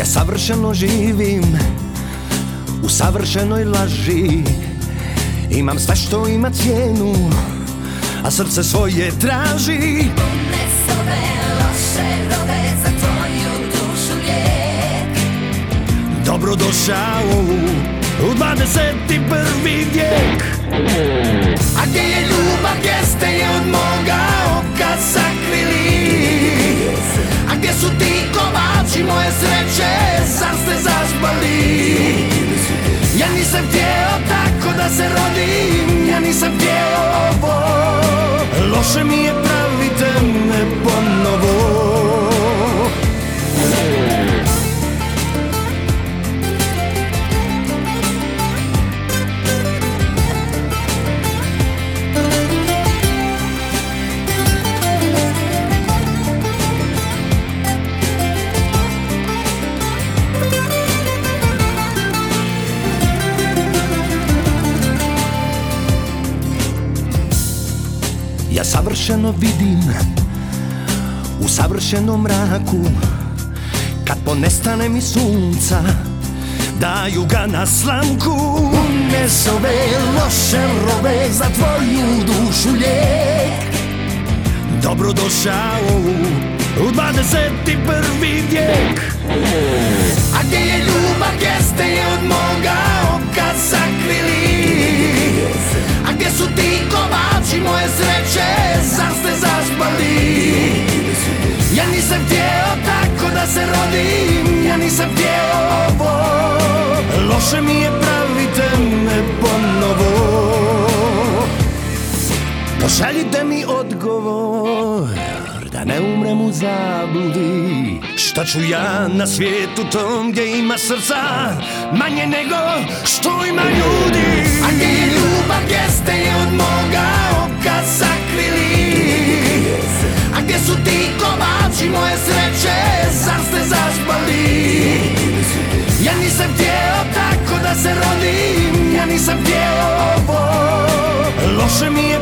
Ja savršeno živim u savršenoj laži. Imam sve što ima cijenu, a srce svoje traži. Ove loše robe za tvoju dušu lijek. Dobrodošao u 21. vijek. A gdje je nisam htjeo tako da se rodim, ja nisam htjeo ovo. Loše mi je pravite Ja savršeno vidim U savršenom mraku. Kad ponestane mi sunca Daju ga na slamku Unes ove loše robe Za tvoju dušu lijek. Dobrodošao u 21. vijek. A gdje je ljubav, gdje ste je od moga oka nisam htjeo tako da se rodim, ja nisam htjeo ovo. Loše mi je pravite me ponovo. Pošaljite mi odgovor Da ne umrem u zabludi. Šta ću ja na svijetu tom gdje ima srca Manje nego što ima ljudi? A je ljubav, gdje ste je od moga kovači moje sreće Zar ste zaspali? Ja nisam htjeo tako da se rodim Ja nisam htjeo ovo. Loše mi je